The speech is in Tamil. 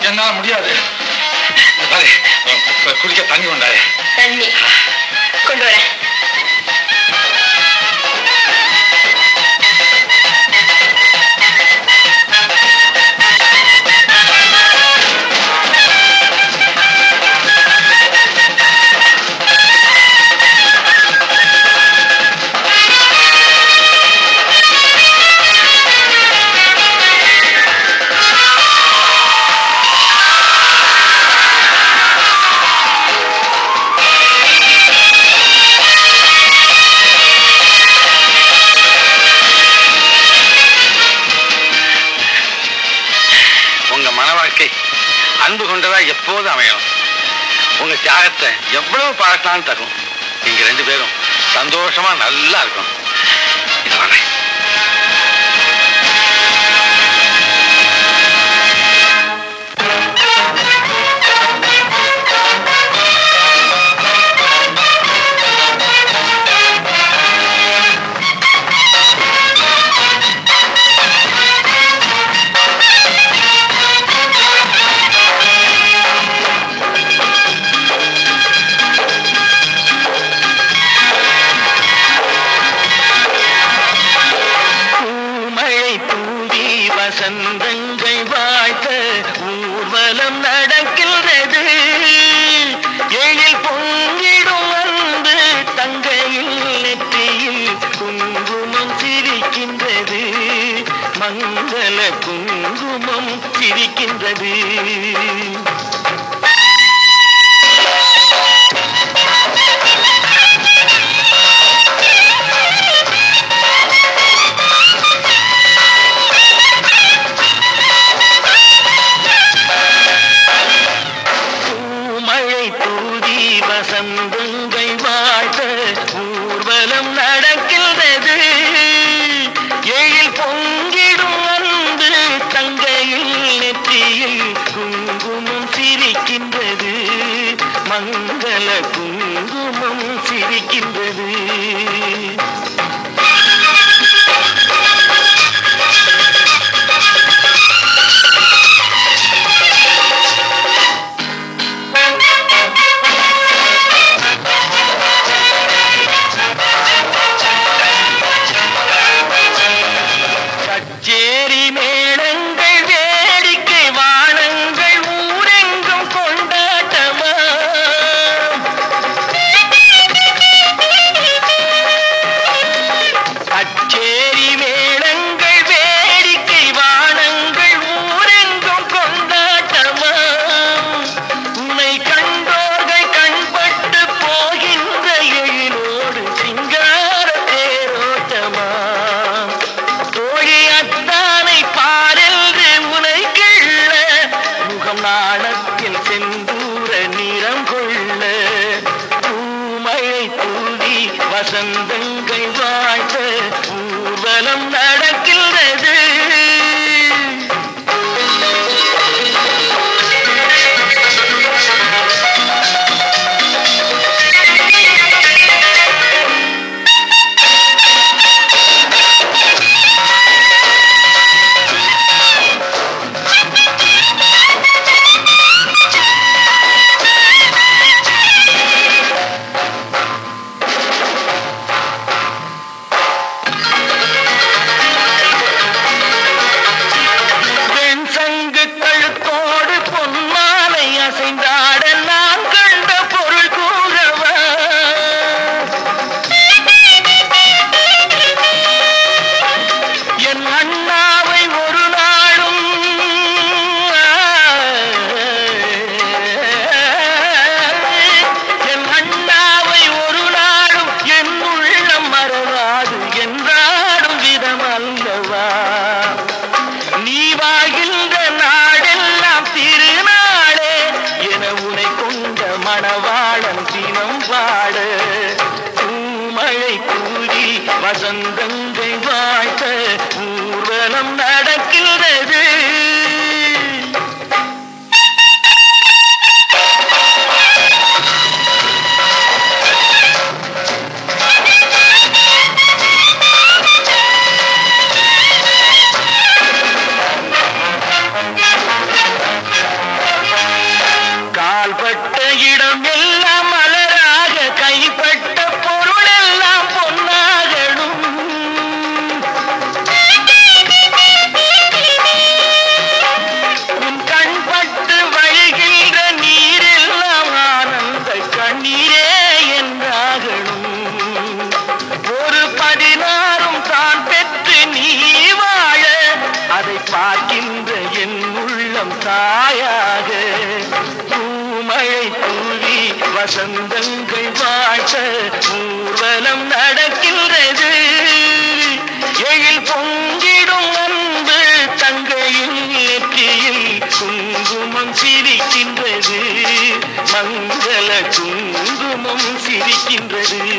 என்னால முடியாது. குடிக்க தண்ணி கொண்டாரு. வாழ்க்கை அன்பு கொண்டதா எப்போதும் அமையணும் உங்க தியாகத்தை எவ்வளவு பாராட்டலாம் தரும் நீங்க ரெண்டு பேரும் சந்தோஷமா நல்லா இருக்கணும். வசந்தங்கள் வாய்த்த ஊர்வலம் நடக்கின்றது. எழில் பொங்கிடும் வந்து தங்கையில் நெற்றியில் குங்குமம் சிரிக்கின்றது. மங்கள குங்குமம் சிரிக்கின்றது. துடிக்கின்றது வசந்தங்கள் தாயாகே பூமழை தூவி வசந்தங்கள் வாழ்த்த ஊர்வலம் நடக்கின்றது. எழில் பொங்கிடும் அன்பு தங்கையின் நெற்றியில் குங்குமம் சிரிக்கின்றது. மங்கள குங்குமம் சிரிக்கின்றது.